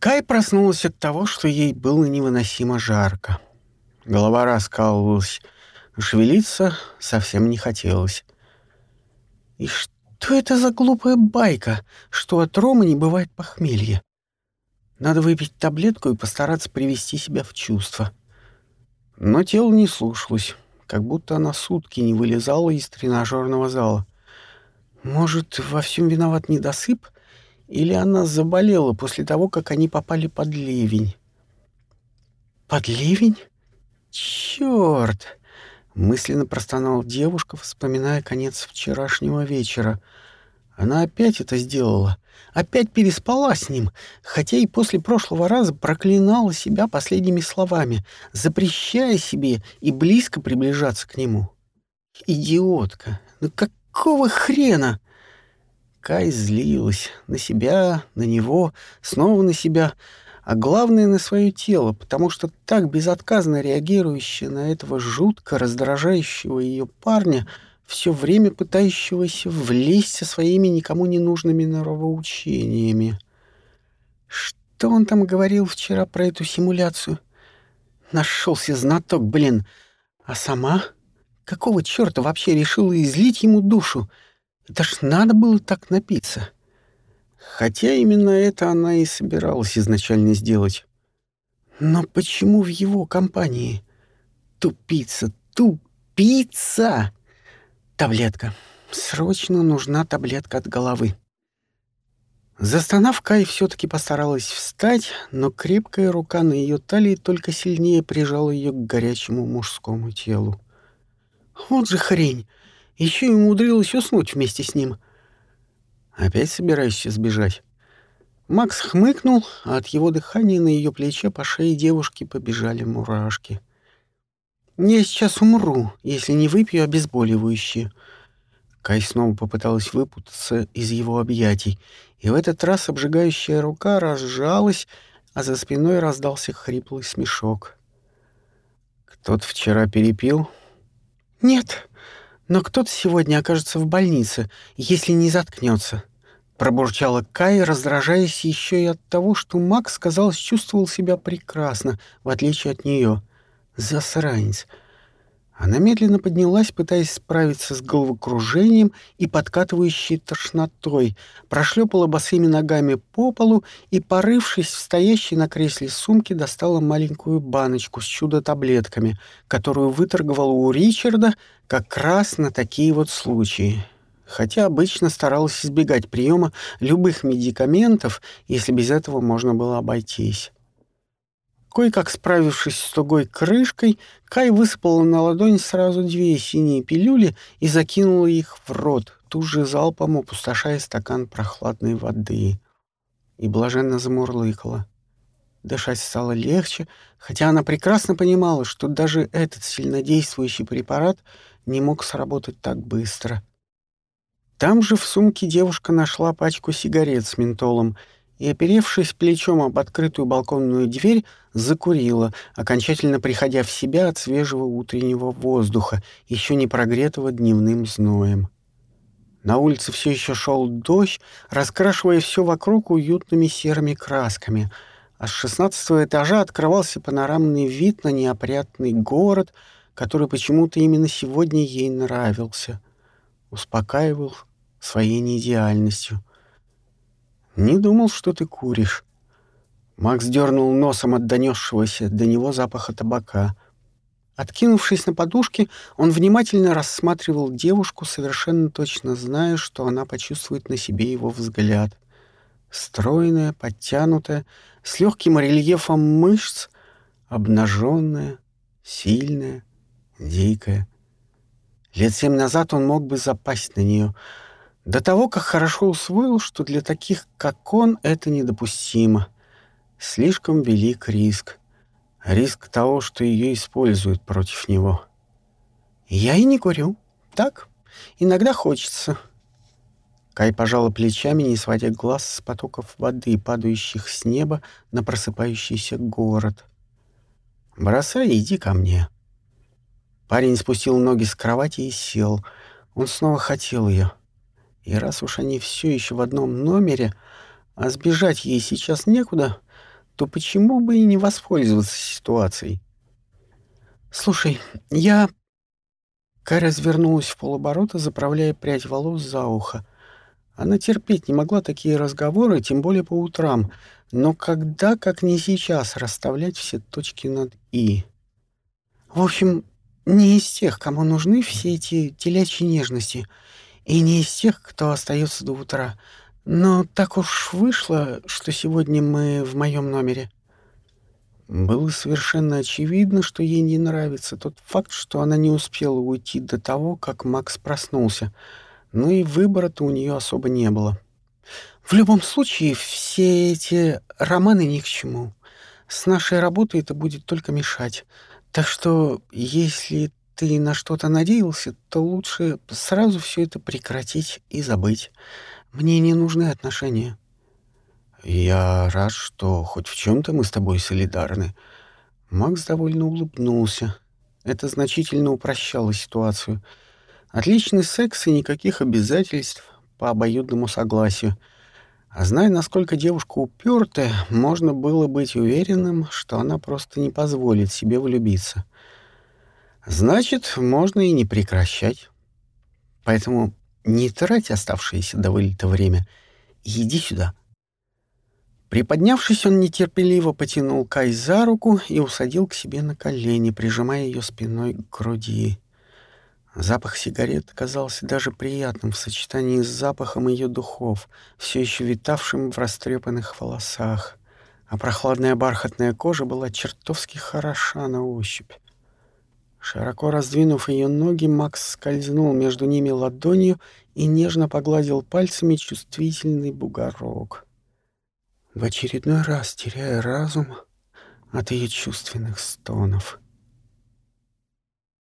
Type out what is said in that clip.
Кай проснулась от того, что ей было невыносимо жарко. Голова раскалывалась, шевелиться совсем не хотелось. И что это за глупая байка, что от Ромы не бывает похмелья? Надо выпить таблетку и постараться привести себя в чувство. Но тело не слушалось, как будто она сутки не вылезала из тренажерного зала. Может, во всем виноват недосып — или она заболела после того, как они попали под ливень? Под ливень? Черт! Мысленно простонала девушка, вспоминая конец вчерашнего вечера. Она опять это сделала. Опять переспала с ним, хотя и после прошлого раза проклинала себя последними словами, запрещая себе и близко приближаться к нему. Идиотка! Ну какого хрена? Кай злилась на себя, на него, снова на себя, а главное — на свое тело, потому что так безотказно реагирующая на этого жутко раздражающего ее парня, все время пытающегося влезть со своими никому не нужными норовоучениями. Что он там говорил вчера про эту симуляцию? Нашелся знаток, блин. А сама? Какого черта вообще решила излить ему душу? — это ж надо было так напиться. Хотя именно это она и собиралась изначально сделать. Но почему в его компании? Тупица, тупица! Таблетка. Срочно нужна таблетка от головы. Застонав, Кай все-таки постаралась встать, но крепкая рука на ее талии только сильнее прижала ее к горячему мужскому телу. Вот же хрень! Еще и умудрилась уснуть вместе с ним. Опять собираешься сбежать? Макс хмыкнул, а от его дыхания на ее плече по шее девушки побежали мурашки. «Я сейчас умру, если не выпью обезболивающее». Кай снова попыталась выпутаться из его объятий, и в этот раз обжигающая рука разжалась, а за спиной раздался хриплый смешок. «Кто-то вчера перепил?» «Нет», но кто-то сегодня окажется в больнице, если не заткнется. Пробурчала Кай, раздражаясь еще и от того, что Макс, казалось, чувствовал себя прекрасно, в отличие от нее. Засранец. Она медленно поднялась, пытаясь справиться с головокружением и подкатывающей тошнотой, прошлепала босыми ногами по полу и, порывшись в стоящей на кресле сумке, достала маленькую баночку с чудо-таблетками, которую выторговала у Ричарда как раз на такие вот случаи. Хотя обычно старалась избегать приема любых медикаментов, если без этого можно было обойтись. Кое-как справившись с тугой крышкой, Кай высыпала на ладонь сразу две синие пилюли и закинула их в рот, тут же залпом опустошая стакан прохладной воды. И блаженно замурлыкала. Дышать стало легче, хотя она прекрасно понимала, что даже этот сильнодействующий препарат не мог сработать так быстро. Там же в сумке девушка нашла пачку сигарет с ментолом — и, оперевшись плечом об открытую балконную дверь, закурила, окончательно приходя в себя от свежего утреннего воздуха, еще не прогретого дневным зноем. На улице все еще шел дождь, раскрашивая все вокруг уютными серыми красками, а с шестнадцатого этажа открывался панорамный вид на неопрятный город, который почему-то именно сегодня ей нравился, успокаивал своей неидеальностью — «Не думал, что ты куришь». Макс дернул носом от донесшегося до него запаха табака. Откинувшись на подушке, он внимательно рассматривал девушку, совершенно точно зная, что она почувствует на себе его взгляд. Стройная, подтянутая, с легким рельефом мышц, обнаженная, сильная, дикая. Лет семь назад он мог бы запасть на нее — до того, как хорошо усвоил, что для таких, как он, это недопустимо. Слишком велик риск. Риск того, что ее используют против него. Я и не курю. Так, иногда хочется. Кай пожала плечами, не сводя глаз с потоков воды, падающих с неба на просыпающийся город. «Бросай иди ко мне». Парень спустил ноги с кровати и сел. Он снова хотел ее. И раз уж они все еще в одном номере, а сбежать ей сейчас некуда, то почему бы и не воспользоваться ситуацией? «Слушай, я...» Кай развернулась в полоборота, заправляя прядь волос за ухо. Она терпеть не могла такие разговоры, тем более по утрам. Но когда, как не сейчас, расставлять все точки над «и»? В общем, не из тех, кому нужны все эти телячьи нежности, и не из тех, кто остается до утра. Но так уж вышло, что сегодня мы в моем номере. Было совершенно очевидно, что ей не нравится тот факт, что она не успела уйти до того, как Макс проснулся. Но и выбора-то у нее особо не было. В любом случае, все эти романы ни к чему. С нашей работой это будет только мешать. Так что, если ты на что-то надеялся, то лучше сразу все это прекратить и забыть. Мне не нужны отношения. Я рад, что хоть в чем-то мы с тобой солидарны. Макс довольно улыбнулся. Это значительно упрощало ситуацию. Отличный секс и никаких обязательств по обоюдному согласию. А зная, насколько девушка упертая, можно было быть уверенным, что она просто не позволит себе влюбиться. Значит, можно и не прекращать. Поэтому не трать оставшееся до вылета время иди сюда. Приподнявшись, он нетерпеливо потянул Кай за руку и усадил к себе на колени, прижимая ее спиной к груди. Запах сигарет казался даже приятным в сочетании с запахом ее духов, все еще витавшим в растрепанных волосах, а прохладная бархатная кожа была чертовски хороша на ощупь. Широко раздвинув ее ноги, Макс скользнул между ними ладонью и нежно погладил пальцами чувствительный бугорок. В очередной раз теряя разум от ее чувственных стонов —